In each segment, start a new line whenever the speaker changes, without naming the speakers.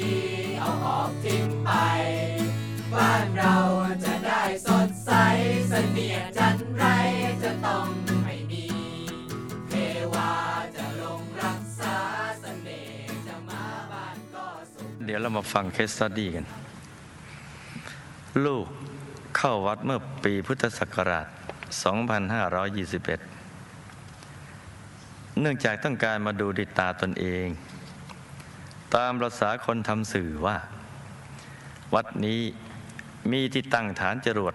ดี เอาออกทิ้งไป บ้านเราจะได้สดใสเสนียจันไรจะต้องไม่มี เทวาจะลงรักษาเสน่ห์จะมาบ้านก็สุข
เดี๋ยวเรามาฟังเคสสตดี้กัน ลูกเข้าวัดเมื่อปีพุทธศักราช 2521 เนื่องจากต้องการมาดูดิตาตนเอง ตามประษาคนทำสื่อว่า วัดนี้มีที่ตั้งฐานจรวด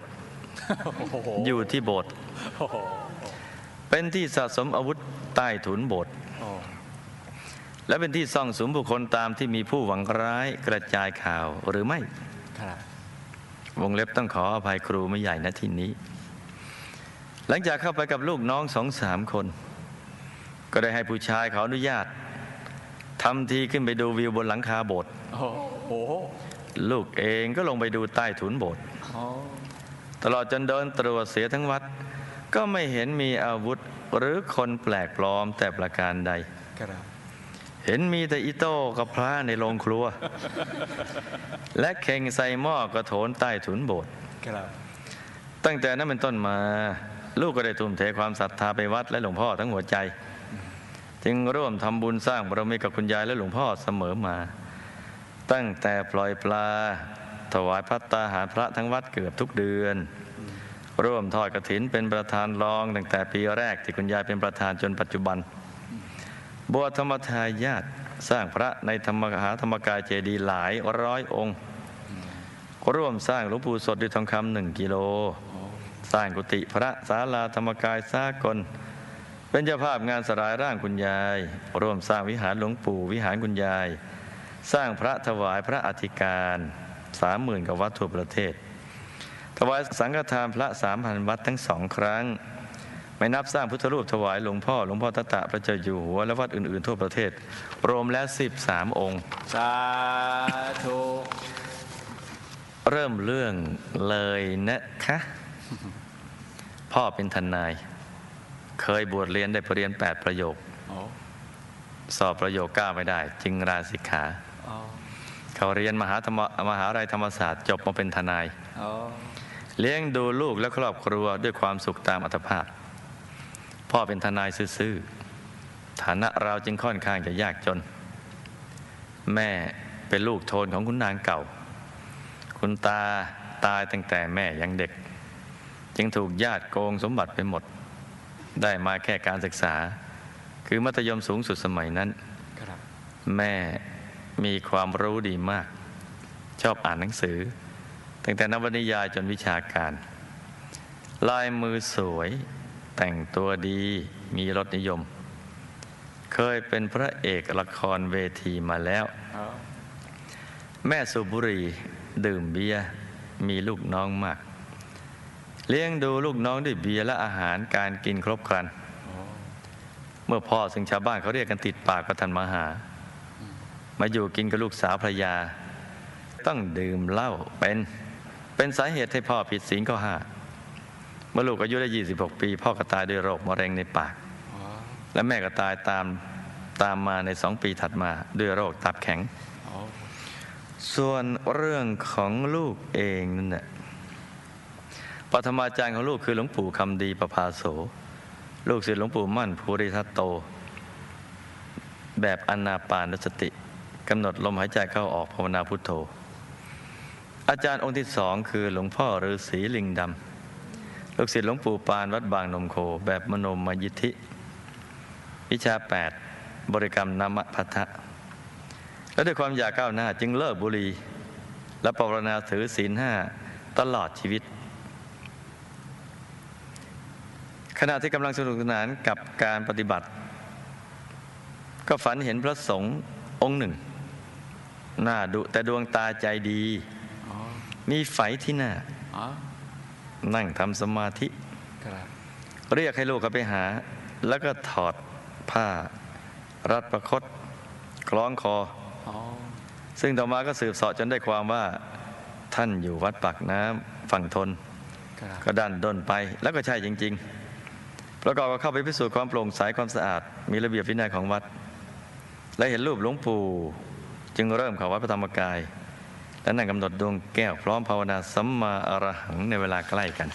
อยู่ที่โบสถ์เป็นที่สะสมอาวุธใต้ถุนโบสถ์และเป็นที่ซ่องสุมบุคคลตามที่มีผู้หวังร้ายกระจายข่าวหรือไม่
ครับ
วงเล็บต้องขออภัยครูไม่ใหญ่นะที่นี้ หลังจากเข้าไปกับลูกน้องสองสามคน ก็ได้ให้ผู้ชายเขาอนุญาต ทำทีขึ้นไปดูวิวบนหลังคาโบสถ์
โอ้โห
ลูกเองก็ลงไปดูใต้ถุนโบสถ์
อ๋อ
ตลอดจนเดินตรวจเสียทั้งวัด ก็ไม่เห็นมีอาวุธหรือคนแปลกปลอมแต่ประการใด
ครับ
เห็นมีแต่อิโต้กับพระในโรงครัว และเข่งใส่หม้อกระโถนใต้ถุนโบสถ์
ครับ
ตั้งแต่นั้นเป็นต้นมา ลูกก็ได้ทุ่มเทความศรัทธาไปวัดและหลวงพ่อทั้งหัวใจ จึงร่วมทำบุญสร้างบารมีกับคุณยายและหลวงพ่อเสมอมา ตั้งแต่ปล่อยปลา ถวายพัตตาหารพระทั้งวัดเกือบทุกเดือน ร่วมทอดกระถินเป็นประธานรอง ตั้งแต่ปีแรกที่คุณยายเป็นประธานจนปัจจุบันบวชธรรมทายาทสร้างพระในธรรมหาธรรมกายเจดีย์หลายร้อยองค์ ร่วมสร้างหลวงปู่สดด้วยทองคำหนึ่งกิโล สร้างกุฏิพระศาลาธรรมกายสากล เป็นเจ้าภาพงานสลายร่างคุณยาย ร่วมสร้างวิหารหลวงปู่วิหารคุณยาย สร้างพระถวายพระอธิการสามหมื่นกว่าวัดทั่วประเทศ ถวายสังฆทานพระสามพันวัดทั้งสองครั้ง ไม่นับสร้างพุทธรูปถวายหลวงพ่อหลวงพ่อตะตะพระเจ้าอยู่หัวและวัดอื่น ๆ ทั่วประเทศ รวมแล้ว13องค์
สาธุ
เริ่มเรื่องเลยนะคะ พ่อเป็นทนาย เคยบวชเรียนได้ปรริญญาแปดประโยค
โอ้
สอบประโยคเก้าไม่ได้ จึงราสิกขา
อ๋อ
เขาเรียนมหาธรรมมหาลัยธรรมศาสตร์จบมาเป็นทนาย
อ๋อ
เลี้ยงดูลูกและครอบครัวด้วยความสุขตามอัตภาพ พ่อเป็นทนายซื่อๆฐานะเราจึงค่อนข้างจะยากจน แม่เป็นลูกโทนของคุณนางเก่า คุณตาตายตั้งแต่แม่ยังเด็ก จึงถูกญาติโกงสมบัติไปหมด ได้มาแค่การศึกษา คือมัธยมสูงสุดสมัยนั้น
ครับ
แม่มีความรู้ดีมาก ชอบอ่านหนังสือ ตั้งแต่นวนิยายจนวิชาการ ลายมือสวย แต่งตัวดีมีรสนิยม เคยเป็นพระเอกละครเวทีมาแล้ว
อ๋อ
แม่สูบบุหรี่ดื่มเบียร์มีลูกน้องมาก เลี้ยงดูลูกน้องด้วยเบียร์และอาหารการกินครบครัน เมื่อพ่อซึ่งชาวบ้านเขาเรียกกันติดปากประทันมาหา มาอยู่กินกับลูกสาวภรรยา ต้องดื่มเหล้าเป็น เป็นสาเหตุให้พ่อผิดศีลข้อห้าเมื่อลูกอายุได้ 26 ปี พ่อก็ตายด้วยโรคมะเร็งในปาก และแม่ก็ตายตามตามมาในสองปีถัดมาด้วยโรคตับแข็ง ส่วนเรื่องของลูกเองนั่นแหละ ปฐมาจารย์ของลูกคือหลวงปู่คำดีประภาโส ลูกศิษย์หลวงปู่มั่นภูริทัตโต แบบอนาปานสติกำหนดลมหายใจเข้าออกภาวนาพุทโธ อาจารย์องค์ที่สองคือหลวงพ่อฤาษีลิงดำลูกศิษย์หลวงปู่ปานวัดบางนมโค แบบมโนมยิทธิ วิชา 8 บริกรรมนามพัทธะและด้วยความอยากก้าวหน้าจึงเลิกบุหรี่และปรารณาถือศีลห้าตลอดชีวิต ขณะที่กำลังสนุกสนานกับการปฏิบัติ ก็ฝันเห็นพระสงฆ์องค์หนึ่ง หน้าดุแต่ดวงตาใจดี มีไฝที่หน้า นั่งทำสมาธิ เรียกให้ลูกเขาไปหา แล้วก็ถอดผ้า รัดประคตคล้องคอ
อ
ซึ่งต่อมาก็สืบเสอบจนได้ความว่าท่านอยู่วัดปากน้ำฝั่งทนก็ดันด้นไปแล้วก็ใช่จริง ๆ ประกอบกับเข้าไปพิสูจน์ความโปร่งใสความสะอาด มีระเบียบวินัยของวัด และเห็นรูปหลวงปู่จึงเริ่มเข้าวัดพระธรรมกาย และนั่งกำหนดดวงแก้วพร้อมภาวนาสัมมาอรหังในเวลาใกล้กัน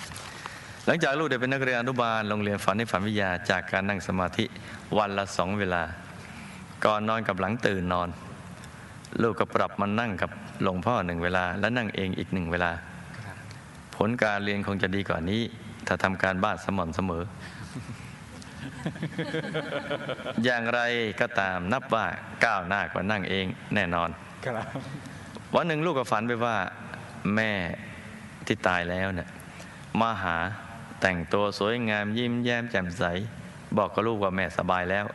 หลังจากลูกได้เป็นนักเรียนอนุบาลโรงเรียนฝันในฝันวิทยาจากการนั่งสมาธิวันละสองเวลา ก่อนนอนกับหลังตื่นนอน ลูกก็ปรับมานั่งกับหลวงพ่อหนึ่งเวลา และนั่งเองอีกหนึ่งเวลา ผลการเรียนคงจะดีกว่านี้ ถ้าทำการบ้านสม่ำเสมอ อย่างไรก็ตามนับว่าก้าวหน้ากว่านั่งเองแน่นอน
ครับ
วันหนึ่งลูกก็ฝันไปว่า แม่ที่ตายแล้วเนี่ยมาหาแต่งตัวสวยงามยิ้มแย้มแจ่มใส บอกกับลูกว่าแม่สบายแล้ว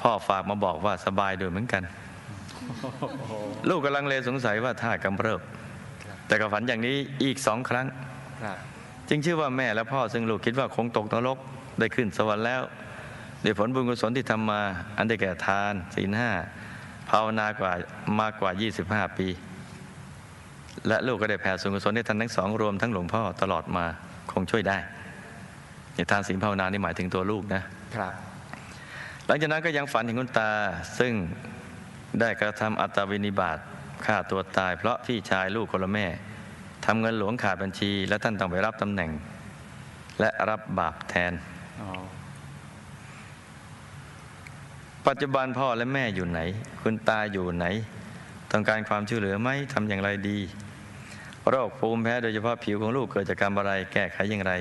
พ่อฝากมาบอกว่าสบายด้วยเหมือนกัน ลูกกำลังเลสงสัยว่าถ้ากำเริบ
ครับ
แต่ก็ฝันอย่างนี้อีกสองครั้ง
ครับ
จึงเชื่อว่าแม่และพ่อซึ่งลูกคิดว่าคงตกนรกได้ขึ้นสวรรค์แล้วด้วยผลบุญกุศลที่ทำมา อันได้แก่ทานศีลห้าภาวนากว่ามากกว่า 25 ปี และลูกก็ได้แผ่ส่วนกุศลให้ท่านทั้งสองรวมทั้งหลวงพ่อตลอดมาคงช่วยได้ในทานศีลภาวนานี่หมายถึงตัวลูกนะ
ครับ
หลังจากนั้นก็ยังฝันถึงคุณตาซึ่งได้กระทำอัตวินิบาตฆ่าตัวตาย เพราะพี่ชายลูกคนละแม่ ทำเงินหลวงขาดบัญชี และท่านต้องไปรับตำแหน่ง และรับบาปแทน
อ๋อ
ปัจจุบันพ่อและแม่อยู่ไหน คุณตาอยู่ไหน ต้องการความช่วยเหลือไหมทำอย่างไรดี โรคภูมิแพ้โดยเฉพาะผิวของลูกเกิดจากการอะไร แก้ไขอย่างไร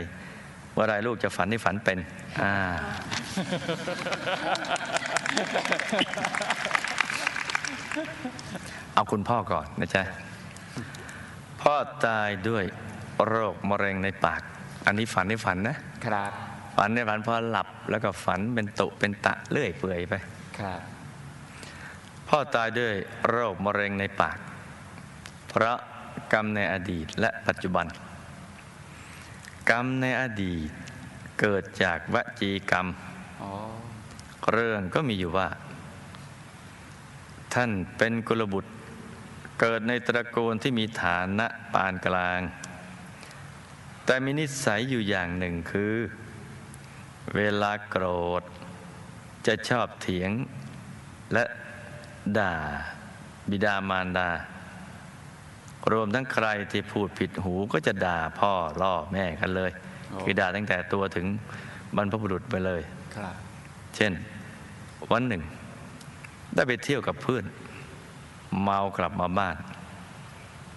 เมื่อไรลูกจะฝันที่ฝันเป็น อ่า เอาคุณพ่อก่อนนะจ๊ะ พ่อตายด้วยโรคมะเร็งในปาก อันนี้ฝันในฝันนะ
ครับ
ฝันในฝันพอหลับแล้วก็ฝันเป็นตุเป็นตะเลื่อยเปื่อยไป
ครับ
พ่อตายด้วยโรคมะเร็งในปาก เพราะกรรมในอดีตและปัจจุบัน กรรมในอดีตเกิดจากวจีกรรม
อ๋อ
เรื่องก็มีอยู่ว่า ท่านเป็นกุลบุตร เกิดในตระกูลที่มีฐานะปานกลาง แต่มีนิสัยอยู่อย่างหนึ่งคือ เวลาโกรธ จะชอบเถียง และด่า บิดามารดารวมทั้งใครที่พูดผิดหูก็จะด่าพ่อล่อแม่กันเลย คือด่าตั้งแต่ตัวถึงบรรพบุรุษไปเลย
ครับ
เช่น วันหนึ่ง ได้ไปเที่ยวกับเพื่อน เมากลับมาบ้าน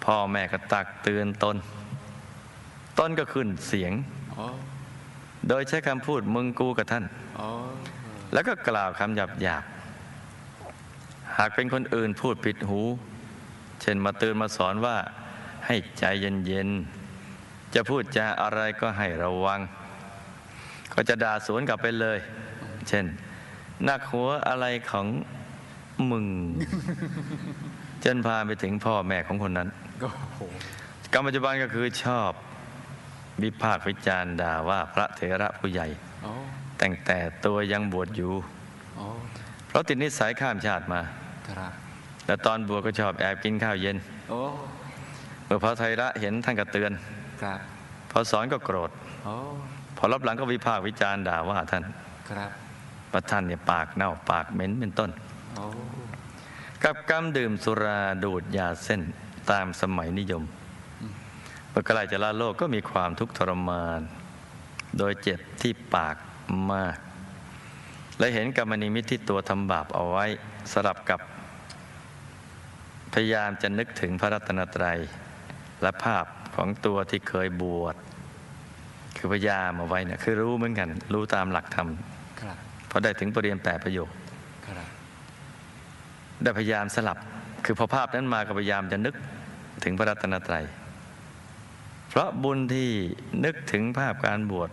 พ่อแม่ก็ตักเตือนตน ต้นก็ขึ้นเสียง โดยใช้คำพูดมึงกูกับท่าน แล้วก็กล่าวคำหยาบหยาบหากเป็นคนอื่นพูดผิดหู เช่นมาเตือนมาสอนว่าให้ใจเย็นๆ จะพูดจาอะไรก็ให้ระวัง ก็จะด่าสวนกลับไปเลย เช่นหนักหัวอะไรของ มึง จนพาไปถึงพ่อแม่ของคนนั้น
ก็โห
กรรมปัจจุบันก็คือชอบวิพากษ์วิจารณ์ด่าว่าพระเถระผู้ใหญ่
อ๋อ
ตั้งแต่ตัวยังบวชอยู่
อ๋อ
เพราะติดนิสัยข้ามชาติมา
ครับ
แล้วตอนบวชก็ชอบแอบกินข้าวเย็น
โอ้
เมื่อพระไทระเห็นท่านก็เตือน
ครับ
พอสอนก็โกรธ
อ๋อ
พอรับหลังก็วิพากษ์วิจารณ์ด่าว่าท่าน
ครับ
ว่าท่านเนี่ยปากเน่าปากเหม็นเป็นต้น
โอ้
กับกรรมดื่มสุราดูดยาเส้นตามสมัยนิยมเมื่อใกล้จะลาโลกก็มีความทุกข์ทรมาน โดยเจ็บที่ปากมาก และเห็นกรรมนิมิตที่ตัวทำบาปเอาไว้สลับกับ พยายามจะนึกถึงพระรัตนตรัย และภาพของตัวที่เคยบวช คือพยายามเอาไว้เนี่ยคือรู้เหมือนกัน รู้ตามหลักธรรม
ครับ
พอได้ถึงประเรียนแปดประโยค
ครับ
ได้พยายามสลับ คือพอภาพนั้นมาก็พยายามจะนึกถึงพระรัตนตรัย เพราะบุญที่นึกถึงภาพการบวช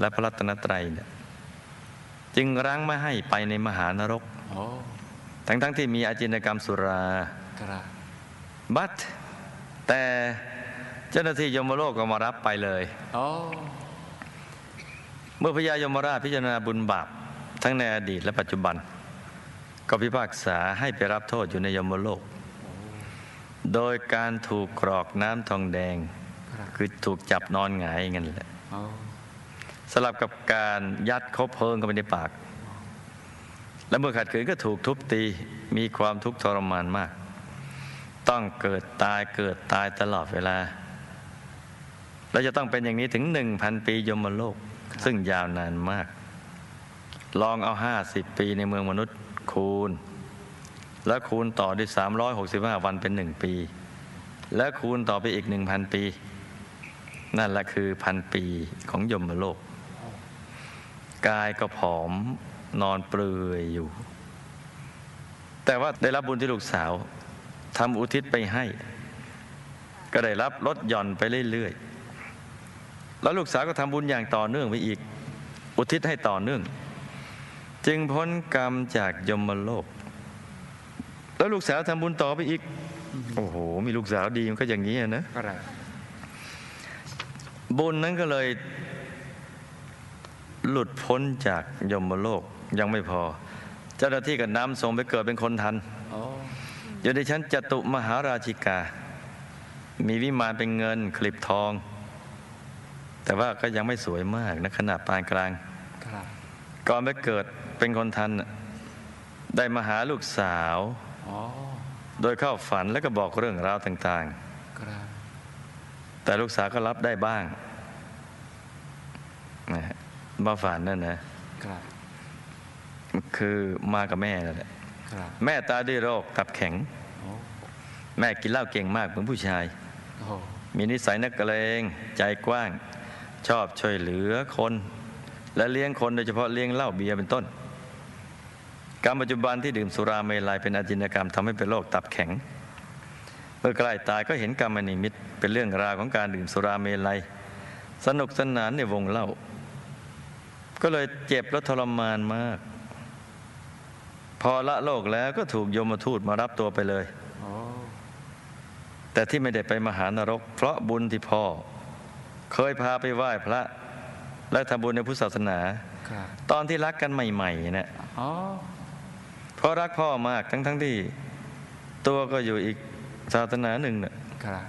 และพระรัตนตรัยเนี่ยจึงรั้งไม่ให้ไปในมหานรก
โอ้
ทั้งๆทที่มีอาจินกรรมสุรา
ครับ
บัตแต่เจ้าหน้าที่ยมโลกก็มารับไปเลย
โอ้
เมื่อพญายมราชพิจารณาบุญบาปทั้งในอดีตและปัจจุบัน ก็พิพากษาให้ไปรับโทษอยู่ในยมโลก โดยการถูกกรอกน้ำทองแดง
คื
อถูกจับนอนหงายงนั้นแหละสลับกับการยัดคบเพลิงเข้าไปในปาก และเมื่อขัดขืนก็ถูกทุบตีมีความทุกข์ทรมานมาก ต้องเกิดตายเกิดตายตลอดเวลา และจะต้องเป็นอย่างนี้ถึงหนึ่งพันปียมโลก ซึ่งยาวนานมาก ลองเอาห้าสิบปีในเมืองมนุษย์คูณ และคูณต่อด้วย 365 วันเป็นหนึ่งปี และคูณต่อไปอีกหนึ่งพันปี นั่นแหละคือพันปีของยมโลก กายก็ผอมนอนเปลือยอยู่ แต่ว่าได้รับบุญที่ลูกสาวทำอุทิศไปให้ ก็ได้รับลดหย่อนไปเรื่อยๆ แล้วลูกสาวก็ทำบุญอย่างต่อเนื่องไปอีก อุทิศให้ต่อเนื่อง จึงพ้นกรรมจากยมโลก แล้วลูกสาวทำบุญต่อไปอีก โอ้โห มีลูกสาวดีมันก็อย่างนี้อะนะ
ครับ
บุญนั้นก็เลย หลุดพ้นจากยมโลกยังไม่พอ เจ้าหน้าที่ก็นำส่งไปเกิดเป็นคนทัน
โอ้
อยู่ในชั้นจตุมหาราชิกา มีวิมานเป็นเงินคลิปทอง แต่ว่าก็ยังไม่สวยมากนะขนาดปานกลาง
ครับ
ก่อนไปเกิดเป็นคนทันน่ะได้มาหาลูกสาว
โอ้
โดยเข้าฝันแล้วก็บอกเรื่องราวต่าง
ครับ
ๆแต่ลูกสาวก็รับได้บ้างนะฮะมาฝันนั่นนะครับคือมากับแม่นั่นแหละ
ครับ
แม่ตายด้วยโรคตับแข็ง
โอ้
แม่กินเหล้าเก่งมากเหมือนผู้ชาย
โอ้
มีนิสัยนักเลงใจกว้าง ชอบช่วยเหลือคน และเลี้ยงคนโดยเฉพาะเลี้ยงเหล้าเบียร์เป็นต้น กรรมปัจจุบันที่ดื่มสุราเมลัยเป็นอาจินกรรมทำให้เป็นโรคตับแข็ง เมื่อใกล้ตายก็เห็นกรรมนิมิตเป็นเรื่องราวของการดื่มสุราเมลัย สนุกสนานในวงเล่าก็เลยเจ็บและทรมานมาก พอละโลกแล้วก็ถูกโยมทูตมารับตัวไปเลยแต่ที่ไม่ได้ไปมหานรก เพราะบุญที่พ่อ เคยพาไปไหว้พระ และทำบุญในพุทธศาสนา
ครับ
ตอนที่รักกันใหม่ๆเนี่ย
โอ้
เพราะรักพ่อมากทั้งๆที่ตัวก็อยู่อีกศาสนาหนึ่งเนี่ย
ครับ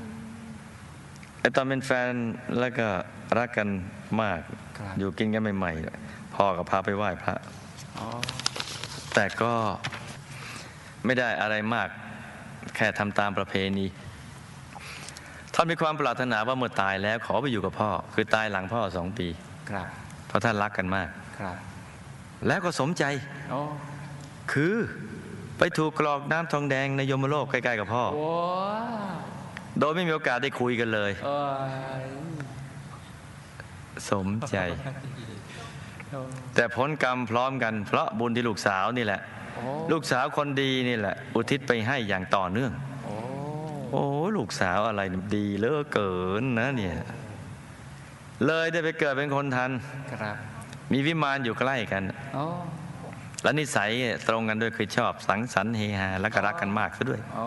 ไอตอนเป็นแฟนแล้วก็รักกันมาก
ครับ
อยู่กินกันใหม่ๆพ่อก็พาไปไหว้พระ
โอ้
แต่ก็ไม่ได้อะไรมาก แค่ทำตามประเพณีท่านมีความปรารถนาว่าเมื่อตายแล้วขอไปอยู่กับพ่อ คือตายหลังพ่อสองปี
ครับ
เพราะท่านรักกันมาก
ครับ
แล้วก็สมใจ
โอ้
คือไปถูกกรอกน้ำทองแดงในยมโลกใกล้ๆกับพ่อ
โอ้
โดยไม่มีโอกาสได้คุยกันเลย
เอ้ย
สมใจ
โอ้
แต่พ้นกรรมพร้อมกัน เพราะบุญที่ลูกสาวนี่แหละ
โอ้
ลูกสาวคนดีนี่แหละ อุทิศไปให้อย่างต่อเนื่อง
โอ้
โอ้ลูกสาวอะไรดีเหลือเกินนะเนี่ย เลยได้ไปเกิดเป็นคนทัน
ครับ
มีวิมานอยู่ใกล้กัน
โอ้
และนิสัยตรงกันด้วยคือชอบสังสรรค์เฮฮาและก็รักกันมากซะด้วย
โอ้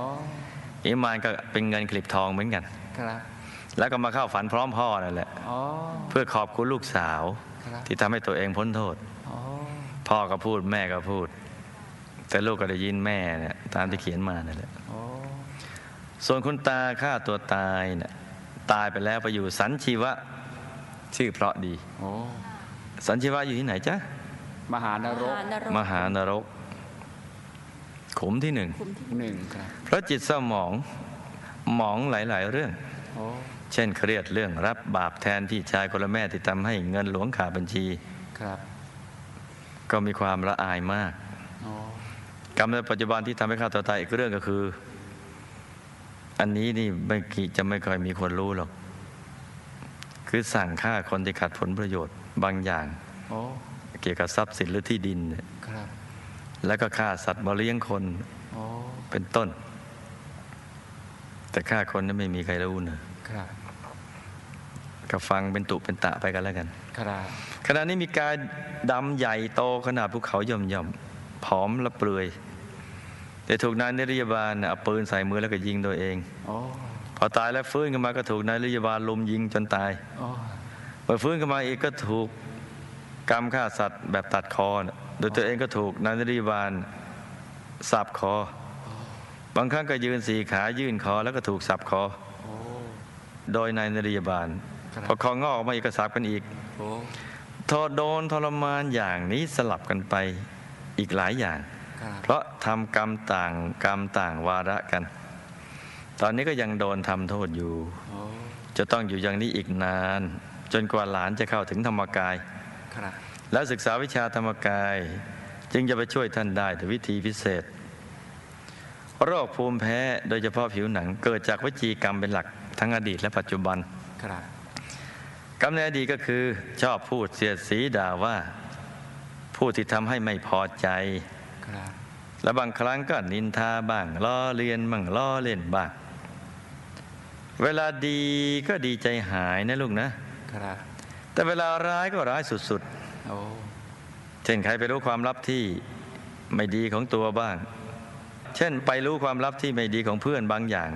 วิมานก็เป็นเงินคลิปทองเหมือนกัน
ครับ
แล้วก็มาเข้าฝันพร้อมพ่อนั่นแหละ
โอ้
เพื่อขอบคุณลูกสาว
ครับ
ที่ทำให้ตัวเองพ้นโทษ
โอ้
พ่อก็พูดแม่ก็พูด แต่ลูกก็ได้ยินแม่เนี่ยตามที่เขียนมานั่นแหละ
โอ้
ส่วนคุณตาฆ่าตัวตายเนี่ยตายไปแล้วไปอยู่สันชีวะ ชื่อเพราะดี
โอ้
สันชีวะอยู่ที่ไหนจ๊ะ
มหานรก
มหานรก ขุมที่หนึ่ง
หนึ่งครับ
เพราะจิตเศร้าหมองหมองหลาย ๆ เรื่อง
โอ้
เช่นเครียดเรื่องรับบาปแทนพี่ชายคนละแม่ที่ทำให้เงินหลวงขาดบัญชี
ครับ
ก็มีความละอายมาก
โอ้
กรรมในปัจจุบันที่ทำให้ฆ่าตัวตายอีกเรื่องก็คือ อันนี้นี่ไม่กี่จะไม่ค่อยมีคนรู้หรอก คือสั่งฆ่าคนที่ขัดผลประโยชน์บางอย่าง
โอ้
เกี่ยวกับทรัพย์สินหรือที่ดินเนี่ย
ครับ
แล้วก็ฆ่าสัตว์มาเลี้ยงคน
โอ้
เป็นต้น แต่ฆ่าคนนั้นไม่มีใครรู้นะ
ครับ
ก็ฟังเป็นตุเป็นตะไปกันแล้วกัน
ครับ
ขณะนี้มีกายดำใหญ่โตขนาดภูเขาย่อมย่อมๆผอมและเปลือยแต่ถูกนายนิรยาบาลน่ะเอาปืนใส่มือแล้วก็ยิงตัวเอง
โอ้
พอตายแล้วฟื้นขึ้นมาก็ถูกนายนิรยาบาลลุมยิงจนตาย
โอ้
พอฟื้นขึ้นมาอีกก็ถูกกรรมฆ่าสัตว์แบบตัดคอน่ะโดยตัวเองก็ถูกนายนิรยาบาลสับคอ บางครั้งก็ยืนสี่ขายื่นคอแล้วก็ถูกสับคอ
โอ้
โดยนายนิรยาบาล
ครับ
พอคองอกออกมาอีกก็สับกันอีก
โอ้
ทอโดนทรมานอย่างนี้สลับกันไปอีกหลายอย่าง
ครับ
เพราะทำกรรมต่างกรรมต่างวาระกัน ตอนนี้ก็ยังโดนทำโทษอยู่
โอ้
จะต้องอยู่อย่างนี้อีกนาน จนกว่าหลานจะเข้าถึงธรรมกาย
ครับ
แล้วศึกษาวิชาธรรมกาย จึงจะไปช่วยท่านได้แต่วิธีพิเศษ โรคภูมิแพ้โดยเฉพาะผิวหนัง เกิดจากวิจีกรรมเป็นหลักทั้งอดีตและปัจจุบัน
ครับ
กรรมในอดีตก็คือชอบพูดเสียดสีด่าว่าผู้ที่ทำให้ไม่พอใจ
ครับ
และบางครั้งก็นินทาบ้างล้อเลียนบ้างล้อเล่นบ้าง เวลาดีก็ดีใจหายนะลูกนะ
ครับ
แต่เวลาร้ายก็ร้ายสุด
โอ้
ๆเช่นใครไปรู้ความลับที่ไม่ดีของตัวบ้าง เช่นไปรู้ความลับที่ไม่ดีของเพื่อนบางอย่าง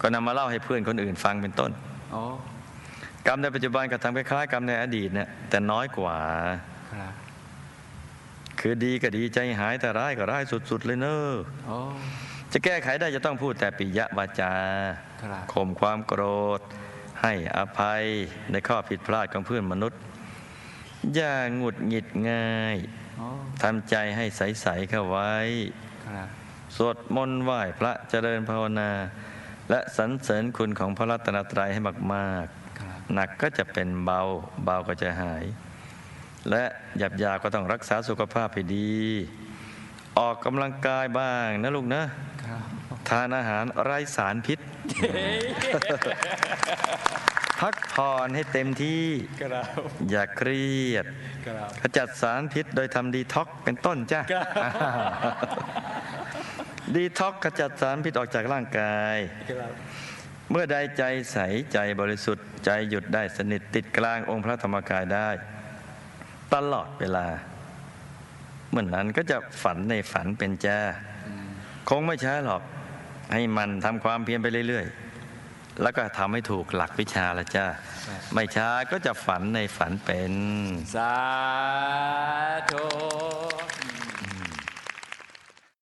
ก็นำมาเล่าให้เพื่อนคนอื่นฟังเป็นต้น
โอ้
กรรมในปัจจุบันก็ทำคล้ายๆกรรมในอดีตเนี่ยแต่น้อยกว่า
ครับ
คือดีก็ดีใจหายแต่ร้ายก็ร้ายสุด ๆ เลยเนอะ
โอ้
จะแก้ไขได้จะต้องพูดแต่ปิยวาจา
ครับ
ข่มความโกรธ ให้อภัยในข้อผิดพลาดของเพื่อนมนุษย์ อย่าหงุดหงิดง่าย
โอ้
ทำใจให้ใส ๆ เข้าไว้
ครับ
สวดมนต์ไหว้พระเจริญภาวนา และสรรเสริญคุณของพระรัตนตรัยให้มาก
ครับ
ๆหนักก็จะเป็นเบา เบาก็จะหาย และหยับยาก็ต้องรักษาสุขภาพให้ดี ออกกำลังกายบ้างนะลูกนะ
ครับ
ทานอาหารไร้สารพิษ พักผ่อนให้เต็มที่
ครับ
อย่าเครียด
ครับ
ขจัดสารพิษโดยทำดีท็อกเป็นต้นจ้ะดีท็อกขจัดสารพิษออกจากร่างกาย
ครับ
เมื่อใดใจใสใจบริสุทธิ์ใจหยุดได้สนิทติดกลางองค์พระธรรมกายได้ ตลอดเวลา เมื่อนนั้นก็จะฝันในฝันเป็นจ้าคงไม่ช้าหรอก ให้มันทำความเพียรไปเรื่อยๆ แล้วก็ทำให้ถูกหลักวิชาละจ้า ไม่ช้าก็จะฝันในฝันเป็น
สาธุ